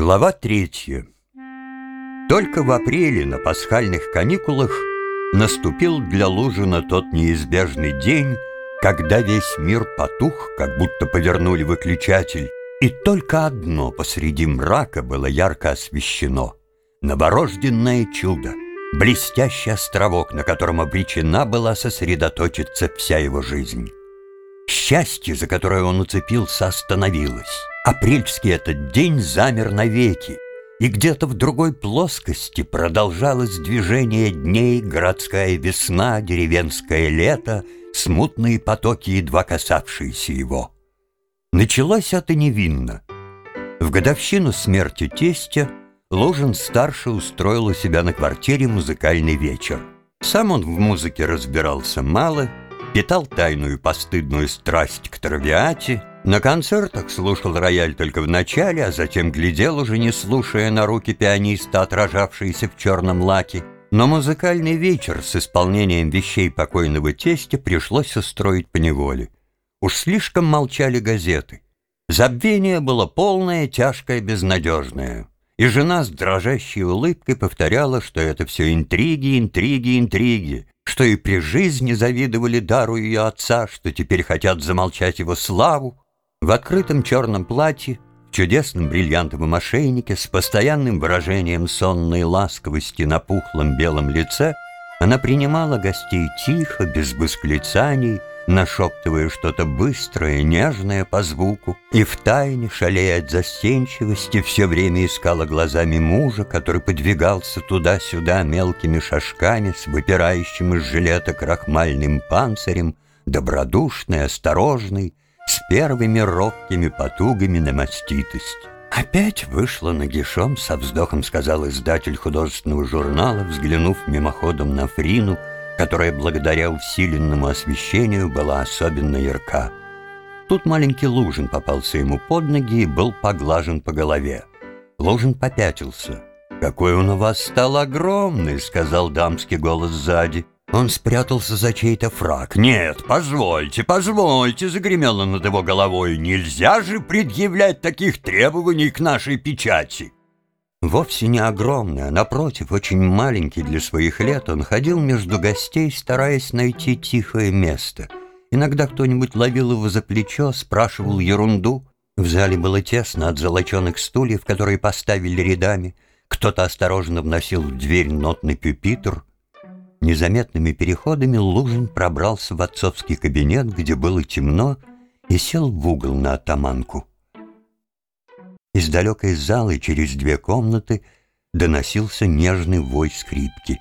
Глава третья. Только в апреле на пасхальных каникулах наступил для Лужина тот неизбежный день, когда весь мир потух, как будто повернули выключатель, и только одно посреди мрака было ярко освещено — новорожденное чудо, блестящий островок, на котором обречена была сосредоточиться вся его жизнь. Счастье, за которое он уцепился, остановилось. Апрельский этот день замер навеки, и где-то в другой плоскости продолжалось движение дней, городская весна, деревенское лето, смутные потоки, едва касавшиеся его. Началось это невинно. В годовщину смерти тестя Лужин-старший устроил у себя на квартире музыкальный вечер. Сам он в музыке разбирался мало, питал тайную постыдную страсть к травиате, на концертах слушал рояль только в начале, а затем глядел, уже не слушая на руки пианиста, отражавшиеся в черном лаке. Но музыкальный вечер с исполнением вещей покойного тестя пришлось устроить поневоле. Уж слишком молчали газеты. Забвение было полное, тяжкое, безнадежное. И жена с дрожащей улыбкой повторяла, что это все интриги, интриги, интриги, что и при жизни завидовали дару ее отца, что теперь хотят замолчать его славу, в открытом черном платье, в чудесном бриллиантовом ошейнике, с постоянным выражением сонной ласковости на пухлом белом лице, она принимала гостей тихо, без восклицаний, нашептывая что-то быстрое, нежное по звуку, и втайне, шалея от застенчивости, все время искала глазами мужа, который подвигался туда-сюда мелкими шажками с выпирающим из жилета крахмальным панцирем, добродушный, осторожный, с первыми робкими потугами на маститость. «Опять вышла нагишом», — со вздохом сказал издатель художественного журнала, взглянув мимоходом на Фрину, которая благодаря усиленному освещению была особенно ярка. Тут маленький Лужин попался ему под ноги и был поглажен по голове. Лужин попятился. «Какой он у вас стал огромный!» — сказал дамский голос сзади. Он спрятался за чей-то фраг. «Нет, позвольте, позвольте!» — загремело над его головой. «Нельзя же предъявлять таких требований к нашей печати!» Вовсе не огромный, а напротив, очень маленький для своих лет, он ходил между гостей, стараясь найти тихое место. Иногда кто-нибудь ловил его за плечо, спрашивал ерунду. В зале было тесно от золоченых стульев, которые поставили рядами. Кто-то осторожно вносил в дверь нотный пюпитр — Незаметными переходами Лужин пробрался в отцовский кабинет, где было темно, и сел в угол на атаманку. Из далекой залы через две комнаты доносился нежный вой скрипки.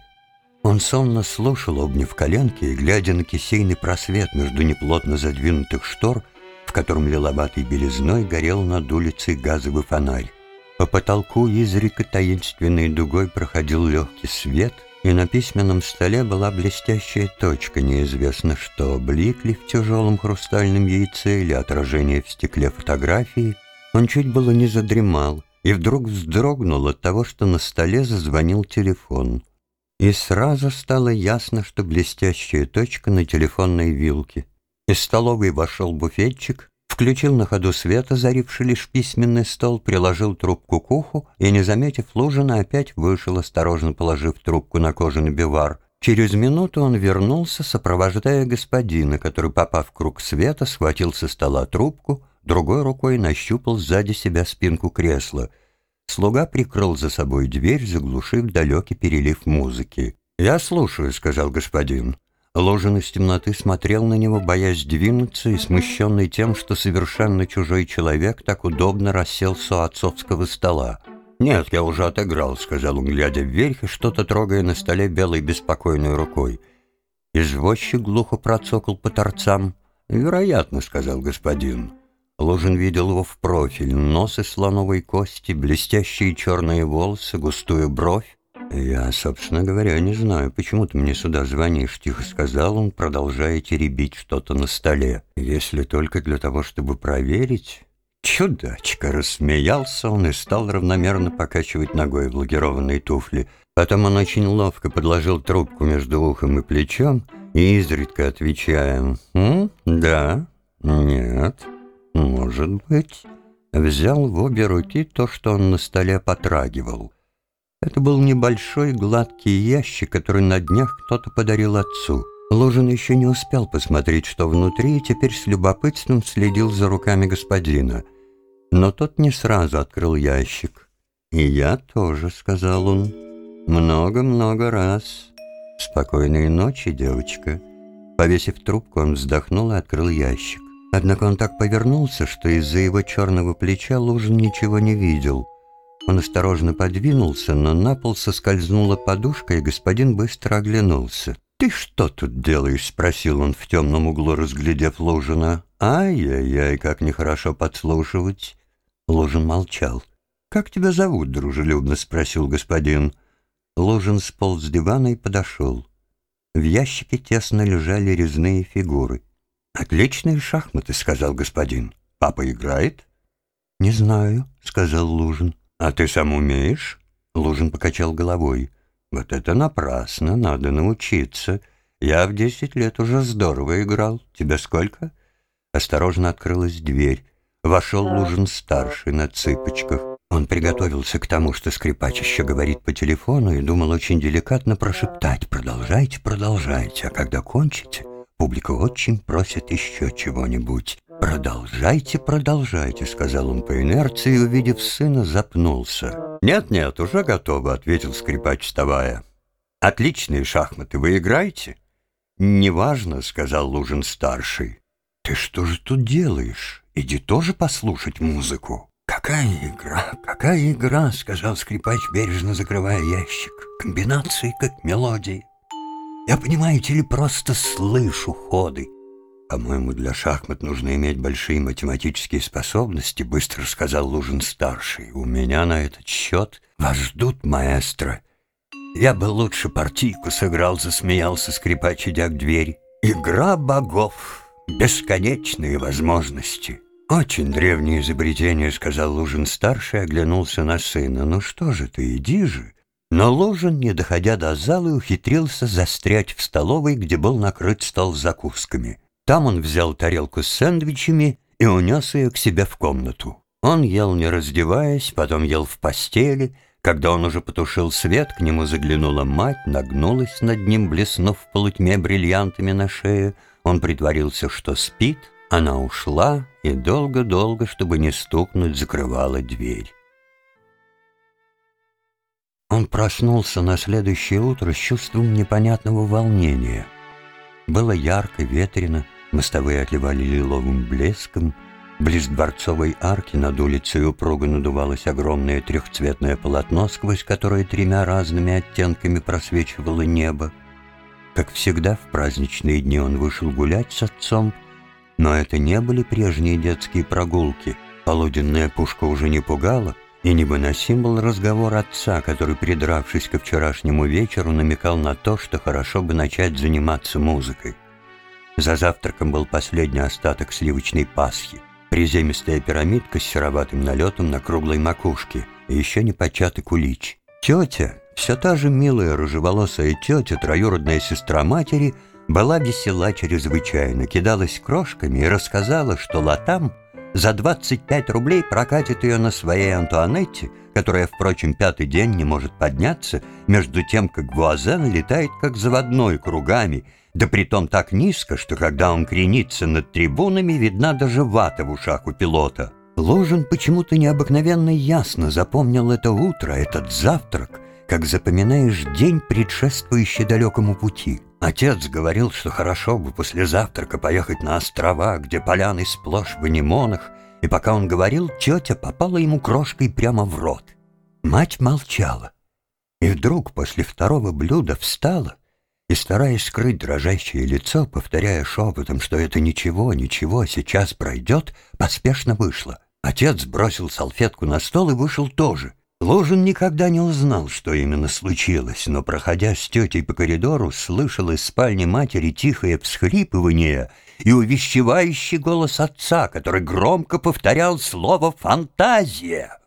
Он сонно слушал, обняв коленки и глядя на кисейный просвет между неплотно задвинутых штор, в котором лиловатой белизной горел над улицей газовый фонарь. По потолку изрека таинственной дугой проходил легкий свет — и на письменном столе была блестящая точка, неизвестно что, блик ли в тяжелом хрустальном яйце или отражение в стекле фотографии. Он чуть было не задремал и вдруг вздрогнул от того, что на столе зазвонил телефон. И сразу стало ясно, что блестящая точка на телефонной вилке. Из столовой вошел буфетчик Включил на ходу свет, озаривший лишь письменный стол, приложил трубку к уху и, не заметив Лужина, опять вышел, осторожно положив трубку на кожаный бивар. Через минуту он вернулся, сопровождая господина, который, попав в круг света, схватил со стола трубку, другой рукой нащупал сзади себя спинку кресла. Слуга прикрыл за собой дверь, заглушив далекий перелив музыки. «Я слушаю», — сказал господин. Ложин из темноты смотрел на него, боясь двинуться и смущенный тем, что совершенно чужой человек так удобно расселся у отцовского стола. «Нет, я уже отыграл», — сказал он, глядя вверх и что-то трогая на столе белой беспокойной рукой. Извозчик глухо процокал по торцам. «Вероятно», — сказал господин. Ложин видел его в профиль, нос из слоновой кости, блестящие черные волосы, густую бровь. «Я, собственно говоря, не знаю, почему ты мне сюда звонишь», — тихо сказал он, продолжая теребить что-то на столе. «Если только для того, чтобы проверить...» «Чудачка!» — рассмеялся он и стал равномерно покачивать ногой в лагированные туфли. Потом он очень ловко подложил трубку между ухом и плечом и, изредка отвечая «М? «Да», «Нет», «Может быть», взял в обе руки то, что он на столе потрагивал. Это был небольшой гладкий ящик, который на днях кто-то подарил отцу. Лужин еще не успел посмотреть, что внутри, и теперь с любопытством следил за руками господина. Но тот не сразу открыл ящик. «И я тоже», — сказал он. «Много-много раз. Спокойной ночи, девочка». Повесив трубку, он вздохнул и открыл ящик. Однако он так повернулся, что из-за его черного плеча Лужин ничего не видел. Он осторожно подвинулся, но на пол соскользнула подушка, и господин быстро оглянулся. «Ты что тут делаешь?» — спросил он в темном углу, разглядев Лужина. «Ай-яй-яй, как нехорошо подслушивать!» Лужин молчал. «Как тебя зовут?» — дружелюбно спросил господин. Лужин сполз с дивана и подошел. В ящике тесно лежали резные фигуры. «Отличные шахматы», — сказал господин. «Папа играет?» «Не знаю», — сказал Лужин. «А ты сам умеешь?» Лужин покачал головой. «Вот это напрасно, надо научиться. Я в десять лет уже здорово играл. Тебе сколько?» Осторожно открылась дверь. Вошел Лужин-старший на цыпочках. Он приготовился к тому, что скрипач еще говорит по телефону, и думал очень деликатно прошептать «Продолжайте, продолжайте, а когда кончите, Публика очень просит еще чего-нибудь. «Продолжайте, продолжайте», — сказал он по инерции, увидев сына, запнулся. «Нет-нет, уже готово», — ответил скрипач, вставая. «Отличные шахматы, вы играете?» «Неважно», — сказал Лужин-старший. «Ты что же тут делаешь? Иди тоже послушать музыку». «Какая игра, какая игра», — сказал скрипач, бережно закрывая ящик. «Комбинации, как мелодии. Я, понимаете ли, просто слышу ходы. По-моему, для шахмат нужно иметь большие математические способности, быстро сказал Лужин-старший. У меня на этот счет вас ждут, маэстро. Я бы лучше партийку сыграл, засмеялся скрипач, идя к двери. Игра богов. Бесконечные возможности. «Очень древнее изобретение», — сказал Лужин-старший, оглянулся на сына. «Ну что же ты, иди же. Но Лужин, не доходя до зала, ухитрился застрять в столовой, где был накрыт стол закусками. Там он взял тарелку с сэндвичами и унес ее к себе в комнату. Он ел, не раздеваясь, потом ел в постели. Когда он уже потушил свет, к нему заглянула мать, нагнулась над ним, блеснув в полутьме бриллиантами на шее. Он притворился, что спит. Она ушла и долго-долго, чтобы не стукнуть, закрывала дверь. Он проснулся на следующее утро с чувством непонятного волнения. Было ярко, ветрено, мостовые отливали лиловым блеском, близ дворцовой арки над улицей упруго надувалось огромное трехцветное полотно, сквозь которое тремя разными оттенками просвечивало небо. Как всегда, в праздничные дни он вышел гулять с отцом, но это не были прежние детские прогулки. Полуденная пушка уже не пугала — и невыносим был разговор отца, который, придравшись ко вчерашнему вечеру, намекал на то, что хорошо бы начать заниматься музыкой. За завтраком был последний остаток сливочной пасхи, приземистая пирамидка с сероватым налетом на круглой макушке и еще не початый кулич. Тетя, все та же милая рыжеволосая тетя, троюродная сестра матери, была весела чрезвычайно, кидалась крошками и рассказала, что латам — за 25 рублей прокатит ее на своей Антуанетте, которая, впрочем, пятый день не может подняться, между тем, как Вуазен летает как заводной кругами, да притом так низко, что когда он кренится над трибунами, видна даже вата в ушах у пилота. Ложин почему-то необыкновенно ясно запомнил это утро, этот завтрак, как запоминаешь день, предшествующий далекому пути. Отец говорил, что хорошо бы после завтрака поехать на острова, где поляны сплошь в анимонах, и пока он говорил, тетя попала ему крошкой прямо в рот. Мать молчала, и вдруг после второго блюда встала и, стараясь скрыть дрожащее лицо, повторяя шепотом, что это ничего, ничего, сейчас пройдет, поспешно вышла. Отец бросил салфетку на стол и вышел тоже. Ложин никогда не узнал, что именно случилось, но, проходя с тетей по коридору, слышал из спальни матери тихое всхлипывание и увещевающий голос отца, который громко повторял слово «фантазия».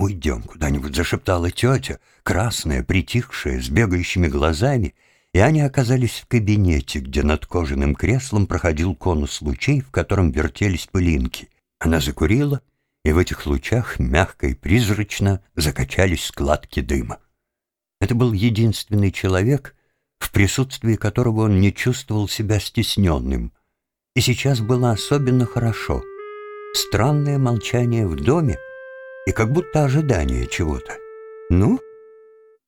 «Уйдем куда-нибудь», — зашептала тетя, красная, притихшая, с бегающими глазами, и они оказались в кабинете, где над кожаным креслом проходил конус лучей, в котором вертелись пылинки. Она закурила и в этих лучах мягко и призрачно закачались складки дыма. Это был единственный человек, в присутствии которого он не чувствовал себя стесненным. И сейчас было особенно хорошо. Странное молчание в доме и как будто ожидание чего-то. «Ну,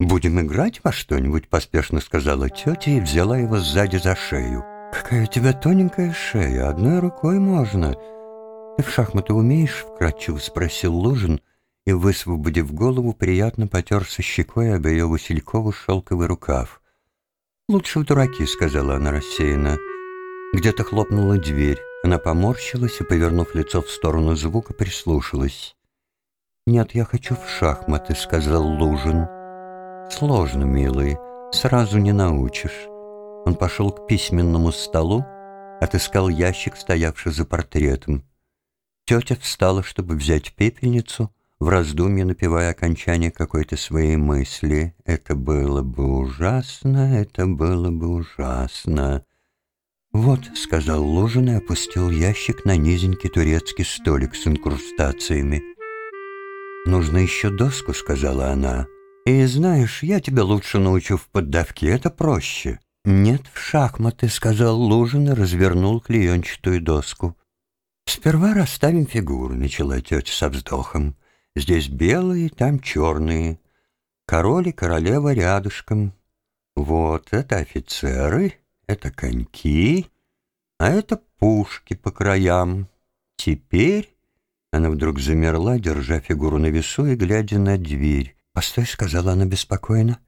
будем играть во что-нибудь», — поспешно сказала тетя и взяла его сзади за шею. «Какая у тебя тоненькая шея, одной рукой можно». «Ты в шахматы умеешь?» — вкратчиво спросил Лужин, и, высвободив голову, приятно потерся щекой об ее Василькову шелковый рукав. «Лучше в дураки», — сказала она рассеянно. Где-то хлопнула дверь. Она поморщилась и, повернув лицо в сторону звука, прислушалась. «Нет, я хочу в шахматы», — сказал Лужин. «Сложно, милый, сразу не научишь». Он пошел к письменному столу, отыскал ящик, стоявший за портретом. Тетя встала, чтобы взять пепельницу, в раздумье напевая окончание какой-то своей мысли. «Это было бы ужасно, это было бы ужасно». «Вот», — сказал Лужин и опустил ящик на низенький турецкий столик с инкрустациями. «Нужно еще доску», — сказала она. «И знаешь, я тебя лучше научу в поддавке, это проще». «Нет, в шахматы», — сказал Лужин и развернул клеенчатую доску. «Сперва расставим фигуры», — начала тетя со вздохом. «Здесь белые, там черные. Король и королева рядышком. Вот, это офицеры, это коньки, а это пушки по краям. Теперь она вдруг замерла, держа фигуру на весу и глядя на дверь. «Постой», — сказала она беспокойно.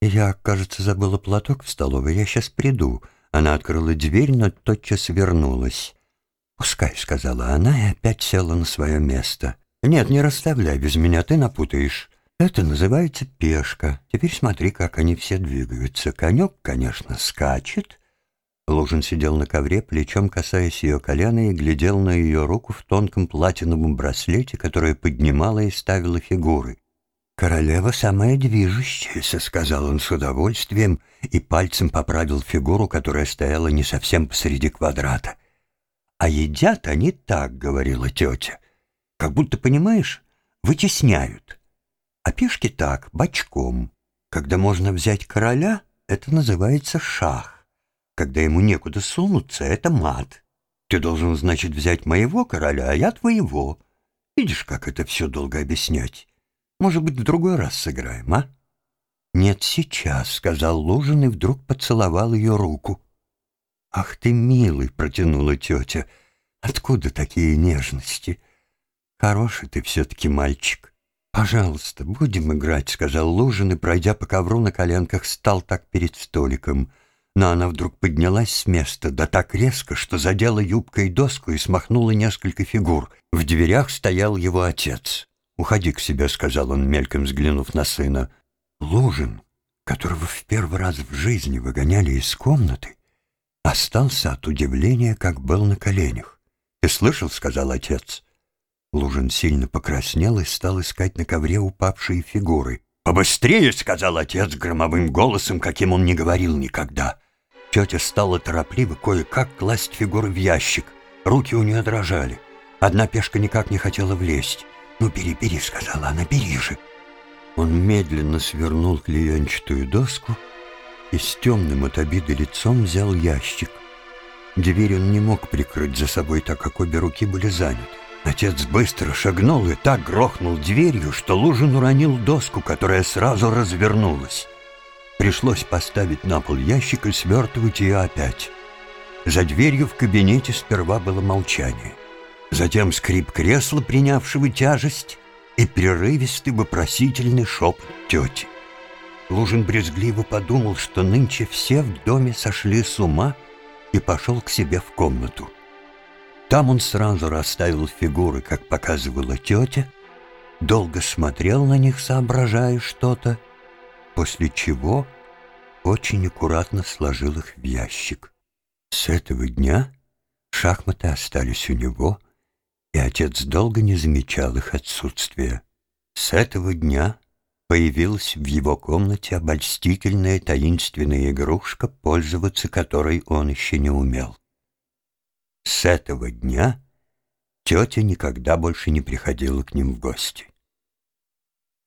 «Я, кажется, забыла платок в столовой. Я сейчас приду». Она открыла дверь, но тотчас вернулась. «Пускай», — сказала она и опять села на свое место. «Нет, не расставляй без меня, ты напутаешь. Это называется пешка. Теперь смотри, как они все двигаются. Конек, конечно, скачет, Лужин сидел на ковре, плечом касаясь ее колена, и глядел на ее руку в тонком платиновом браслете, которая поднимала и ставила фигуры. «Королева самая движущаяся», — сказал он с удовольствием и пальцем поправил фигуру, которая стояла не совсем посреди квадрата. «А едят они так», — говорила тетя, — «как будто, понимаешь, вытесняют. А пешки так, бочком. Когда можно взять короля, это называется шах. Когда ему некуда сунуться, это мат. Ты должен, значит, взять моего короля, а я твоего. Видишь, как это все долго объяснять? Может быть, в другой раз сыграем, а? «Нет, сейчас», — сказал Лужин и вдруг поцеловал ее руку. «Ах ты, милый!» — протянула тетя. «Откуда такие нежности? Хороший ты все-таки мальчик. Пожалуйста, будем играть», — сказал Лужин и, пройдя по ковру на коленках, стал так перед столиком — но она вдруг поднялась с места, да так резко, что задела юбкой доску и смахнула несколько фигур. В дверях стоял его отец. «Уходи к себе», — сказал он, мельком взглянув на сына. Лужин, которого в первый раз в жизни выгоняли из комнаты, остался от удивления, как был на коленях. «Ты слышал?» — сказал отец. Лужин сильно покраснел и стал искать на ковре упавшие фигуры. «Побыстрее!» — сказал отец громовым голосом, каким он не говорил никогда. Тетя стала торопливо кое-как класть фигуры в ящик. Руки у нее дрожали. Одна пешка никак не хотела влезть. «Ну, бери, бери», — сказала она, — «бери же». Он медленно свернул клеенчатую доску и с темным от обиды лицом взял ящик. Дверь он не мог прикрыть за собой, так как обе руки были заняты. Отец быстро шагнул и так грохнул дверью, что Лужин уронил доску, которая сразу развернулась. Пришлось поставить на пол ящик и свертывать ее опять. За дверью в кабинете сперва было молчание. Затем скрип кресла, принявшего тяжесть, и прерывистый вопросительный шепот тети. Лужин брезгливо подумал, что нынче все в доме сошли с ума, и пошел к себе в комнату. Там он сразу расставил фигуры, как показывала тетя, долго смотрел на них, соображая что-то, после чего очень аккуратно сложил их в ящик. С этого дня шахматы остались у него, и отец долго не замечал их отсутствия. С этого дня появилась в его комнате обольстительная таинственная игрушка, пользоваться которой он еще не умел. С этого дня тетя никогда больше не приходила к ним в гости.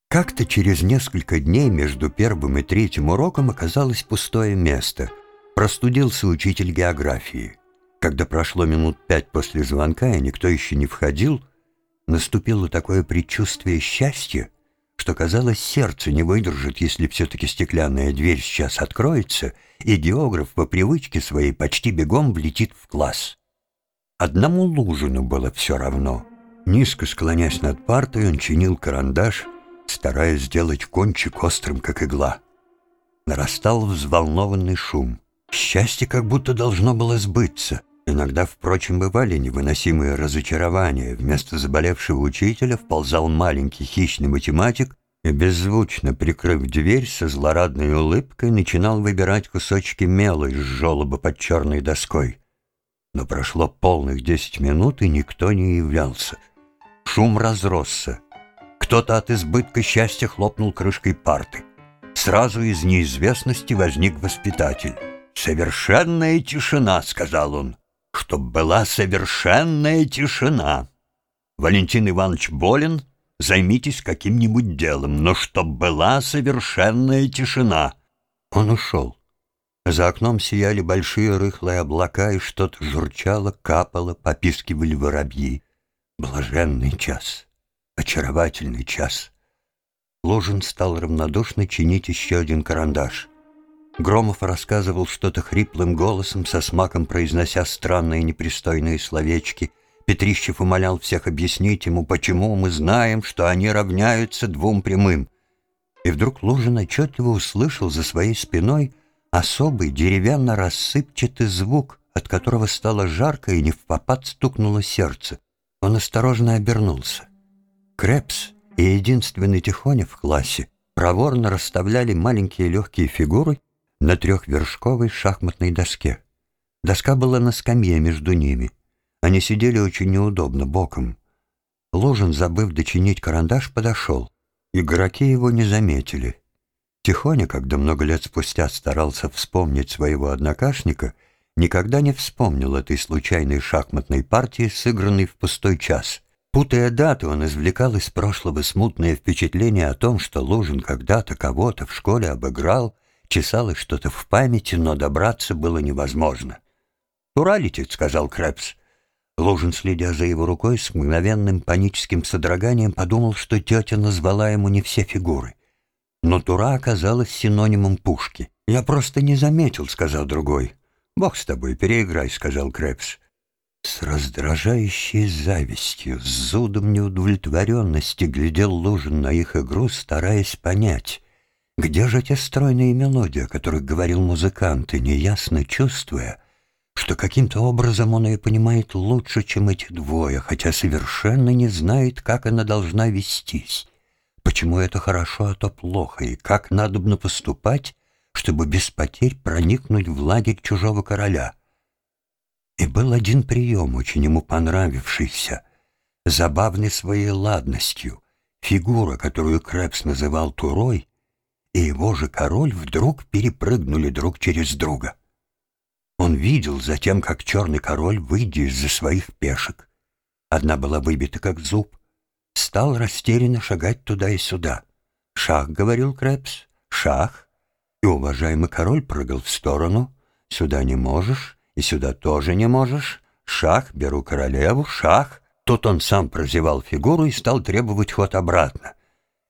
Как-то через несколько дней между первым и третьим уроком оказалось пустое место. Простудился учитель географии. Когда прошло минут пять после звонка, и никто еще не входил, наступило такое предчувствие счастья, что, казалось, сердце не выдержит, если все-таки стеклянная дверь сейчас откроется, и географ по привычке своей почти бегом влетит в класс. Одному Лужину было все равно. Низко склонясь над партой, он чинил карандаш, стараясь сделать кончик острым, как игла. Нарастал взволнованный шум. Счастье как будто должно было сбыться. Иногда, впрочем, бывали невыносимые разочарования. Вместо заболевшего учителя вползал маленький хищный математик и, беззвучно прикрыв дверь, со злорадной улыбкой начинал выбирать кусочки мела из желоба под черной доской. Но прошло полных десять минут, и никто не являлся. Шум разросся. Кто-то от избытка счастья хлопнул крышкой парты. Сразу из неизвестности возник воспитатель. «Совершенная тишина», — сказал он, — «чтоб была совершенная тишина. Валентин Иванович болен, займитесь каким-нибудь делом, но чтоб была совершенная тишина». Он ушел. За окном сияли большие рыхлые облака, и что-то журчало, капало, попискивали воробьи. Блаженный час очаровательный час. Ложин стал равнодушно чинить еще один карандаш. Громов рассказывал что-то хриплым голосом, со смаком произнося странные непристойные словечки. Петрищев умолял всех объяснить ему, почему мы знаем, что они равняются двум прямым. И вдруг Лужин отчетливо услышал за своей спиной особый деревянно-рассыпчатый звук, от которого стало жарко и не в попад стукнуло сердце. Он осторожно обернулся. Крепс и единственный Тихоня в классе проворно расставляли маленькие легкие фигуры на трехвершковой шахматной доске. Доска была на скамье между ними. Они сидели очень неудобно, боком. Ложин, забыв дочинить карандаш, подошел. Игроки его не заметили. Тихоня, когда много лет спустя старался вспомнить своего однокашника, никогда не вспомнил этой случайной шахматной партии, сыгранной в пустой час — Путая даты, он извлекал из прошлого смутное впечатление о том, что Лужин когда-то кого-то в школе обыграл, чесалось что-то в памяти, но добраться было невозможно. «Тура летит», — сказал Крэпс. Лужин, следя за его рукой, с мгновенным паническим содроганием подумал, что тетя назвала ему не все фигуры. Но Тура оказалась синонимом пушки. «Я просто не заметил», — сказал другой. «Бог с тобой, переиграй», — сказал Крэпс. С раздражающей завистью, с зудом неудовлетворенности глядел Лужин на их игру, стараясь понять, где же те стройные мелодии, о которых говорил музыкант, и неясно чувствуя, что каким-то образом он ее понимает лучше, чем эти двое, хотя совершенно не знает, как она должна вестись, почему это хорошо, а то плохо, и как надобно поступать, чтобы без потерь проникнуть в лагерь чужого короля — и был один прием, очень ему понравившийся, забавный своей ладностью, фигура, которую Крэпс называл Турой, и его же король вдруг перепрыгнули друг через друга. Он видел затем, как черный король, выйдя из-за своих пешек, одна была выбита как зуб, стал растерянно шагать туда и сюда. «Шах», — говорил Крэпс, — «шах». И уважаемый король прыгал в сторону, «сюда не можешь», и сюда тоже не можешь. Шах, беру королеву, шах. Тут он сам прозевал фигуру и стал требовать ход обратно.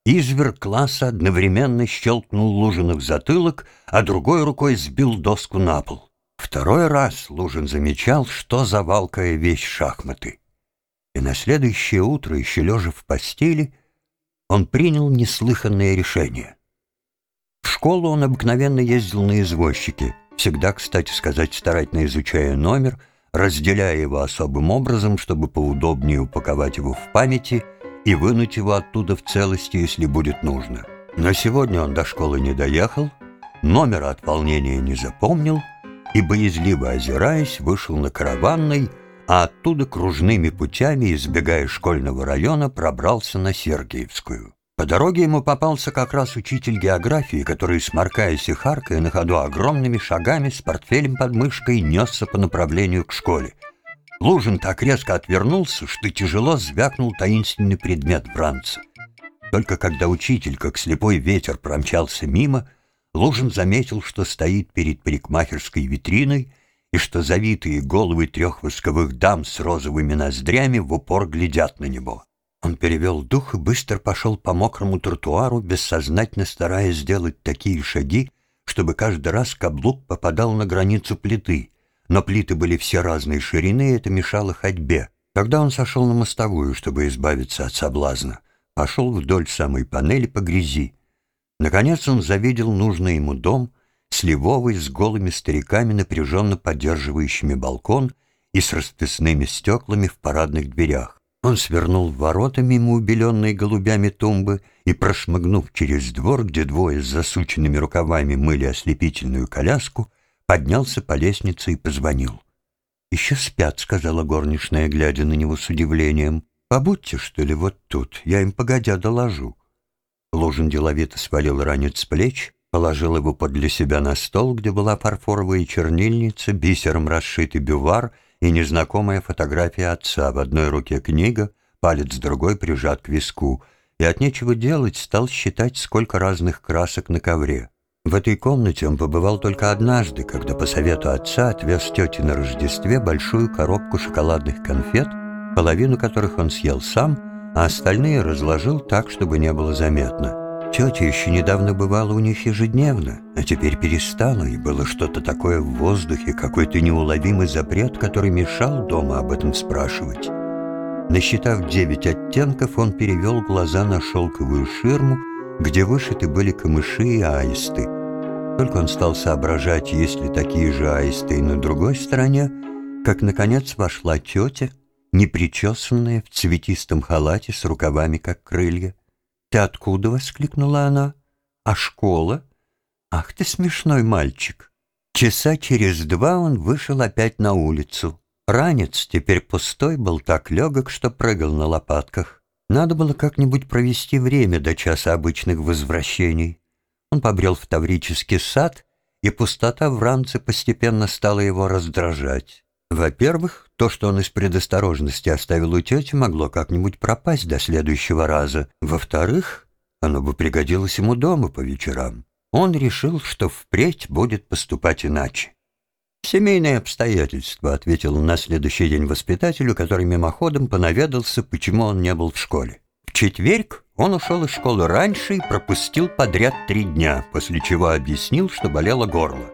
Изверг класса одновременно щелкнул Лужина в затылок, а другой рукой сбил доску на пол. Второй раз Лужин замечал, что за валкая вещь шахматы. И на следующее утро, еще лежа в постели, он принял неслыханное решение. В школу он обыкновенно ездил на извозчике — всегда, кстати сказать, старательно изучая номер, разделяя его особым образом, чтобы поудобнее упаковать его в памяти и вынуть его оттуда в целости, если будет нужно. Но сегодня он до школы не доехал, номера от волнения не запомнил и, боязливо озираясь, вышел на караванной, а оттуда кружными путями, избегая школьного района, пробрался на Сергиевскую. По дороге ему попался как раз учитель географии, который, сморкаясь и харкая на ходу огромными шагами с портфелем под мышкой, несся по направлению к школе. Лужин так резко отвернулся, что тяжело звякнул таинственный предмет в ранце. Только когда учитель, как слепой ветер, промчался мимо, Лужин заметил, что стоит перед парикмахерской витриной и что завитые головы трех восковых дам с розовыми ноздрями в упор глядят на него. Он перевел дух и быстро пошел по мокрому тротуару, бессознательно стараясь сделать такие шаги, чтобы каждый раз каблук попадал на границу плиты. Но плиты были все разной ширины, и это мешало ходьбе. Тогда он сошел на мостовую, чтобы избавиться от соблазна. Пошел вдоль самой панели по грязи. Наконец он завидел нужный ему дом, сливовый, с голыми стариками, напряженно поддерживающими балкон и с расписными стеклами в парадных дверях. Он свернул в ворота мимо убеленной голубями тумбы и, прошмыгнув через двор, где двое с засученными рукавами мыли ослепительную коляску, поднялся по лестнице и позвонил. «Еще спят», — сказала горничная, глядя на него с удивлением. «Побудьте, что ли, вот тут, я им погодя доложу». Лужин деловито свалил ранец с плеч, положил его подле себя на стол, где была фарфоровая чернильница, бисером расшитый бювар — и незнакомая фотография отца, в одной руке книга, палец другой прижат к виску, и от нечего делать стал считать, сколько разных красок на ковре. В этой комнате он побывал только однажды, когда по совету отца отвез тете на Рождестве большую коробку шоколадных конфет, половину которых он съел сам, а остальные разложил так, чтобы не было заметно. Тетя еще недавно бывала у них ежедневно, а теперь перестала, и было что-то такое в воздухе, какой-то неуловимый запрет, который мешал дома об этом спрашивать. Насчитав девять оттенков, он перевел глаза на шелковую ширму, где вышиты были камыши и аисты. Только он стал соображать, есть ли такие же аисты и на другой стороне, как, наконец, вошла тетя, непричесанная, в цветистом халате с рукавами, как крылья. «Ты откуда?» — воскликнула она. «А школа?» «Ах ты смешной мальчик!» Часа через два он вышел опять на улицу. Ранец, теперь пустой, был так легок, что прыгал на лопатках. Надо было как-нибудь провести время до часа обычных возвращений. Он побрел в Таврический сад, и пустота в ранце постепенно стала его раздражать. Во-первых, то, что он из предосторожности оставил у тети, могло как-нибудь пропасть до следующего раза. Во-вторых, оно бы пригодилось ему дома по вечерам. Он решил, что впредь будет поступать иначе. «Семейные обстоятельства», — ответил на следующий день воспитателю, который мимоходом понаведался, почему он не был в школе. В четверг он ушел из школы раньше и пропустил подряд три дня, после чего объяснил, что болело горло.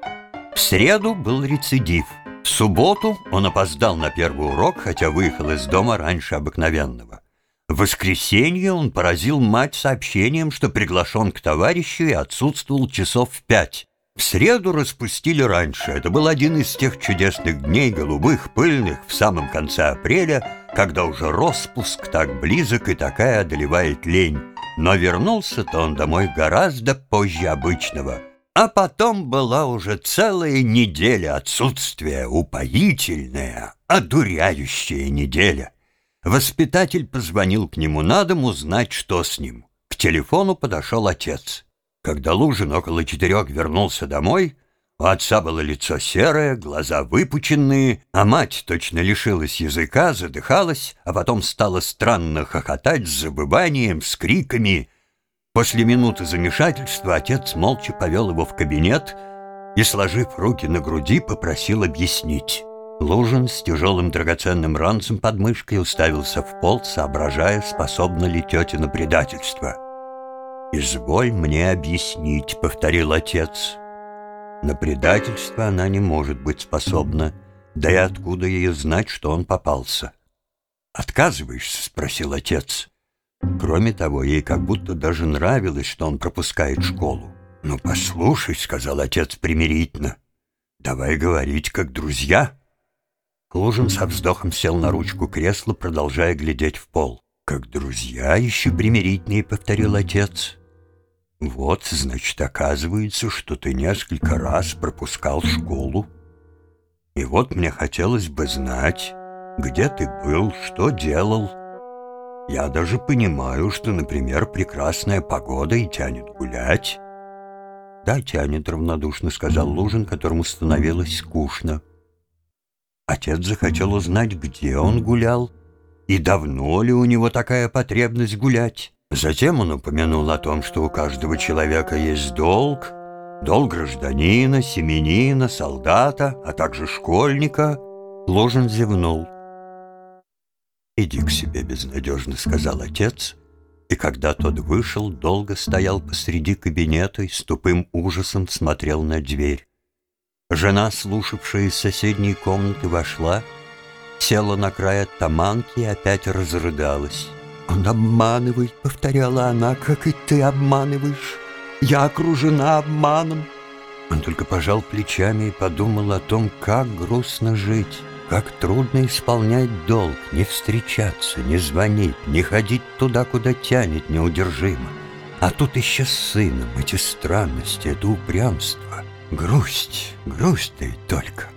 В среду был рецидив — в субботу он опоздал на первый урок, хотя выехал из дома раньше обыкновенного. В воскресенье он поразил мать сообщением, что приглашен к товарищу и отсутствовал часов в пять. В среду распустили раньше. Это был один из тех чудесных дней, голубых, пыльных, в самом конце апреля, когда уже распуск так близок и такая одолевает лень. Но вернулся-то он домой гораздо позже обычного. А потом была уже целая неделя отсутствия, упоительная, одуряющая неделя. Воспитатель позвонил к нему на дом узнать, что с ним. К телефону подошел отец. Когда Лужин около четырех вернулся домой, у отца было лицо серое, глаза выпученные, а мать точно лишилась языка, задыхалась, а потом стала странно хохотать с забыванием, с криками — После минуты замешательства отец молча повел его в кабинет и, сложив руки на груди, попросил объяснить. Лужин с тяжелым драгоценным ранцем под мышкой уставился в пол, соображая, способна ли тетя на предательство. «Изволь мне объяснить», — повторил отец. «На предательство она не может быть способна, да и откуда ее знать, что он попался?» «Отказываешься?» — спросил отец. Кроме того, ей как будто даже нравилось, что он пропускает школу. «Ну, послушай», — сказал отец примирительно, — «давай говорить как друзья». Лужин со вздохом сел на ручку кресла, продолжая глядеть в пол. «Как друзья еще примирительнее», — повторил отец. «Вот, значит, оказывается, что ты несколько раз пропускал школу. И вот мне хотелось бы знать, где ты был, что делал». Я даже понимаю, что, например, прекрасная погода и тянет гулять. Да, тянет равнодушно, сказал Лужин, которому становилось скучно. Отец захотел узнать, где он гулял, и давно ли у него такая потребность гулять. Затем он упомянул о том, что у каждого человека есть долг, долг гражданина, семенина, солдата, а также школьника. Ложин зевнул. «Иди к себе безнадежно», — сказал отец, и когда тот вышел, долго стоял посреди кабинета и с тупым ужасом смотрел на дверь. Жена, слушавшая из соседней комнаты, вошла, села на край оттаманки и опять разрыдалась. «Он обманывает», — повторяла она, — «как и ты обманываешь. Я окружена обманом». Он только пожал плечами и подумал о том, как грустно жить, как трудно исполнять долг, не встречаться, не звонить, не ходить туда, куда тянет неудержимо. А тут еще с сыном эти странности, это упрямство. Грусть, грусть да только.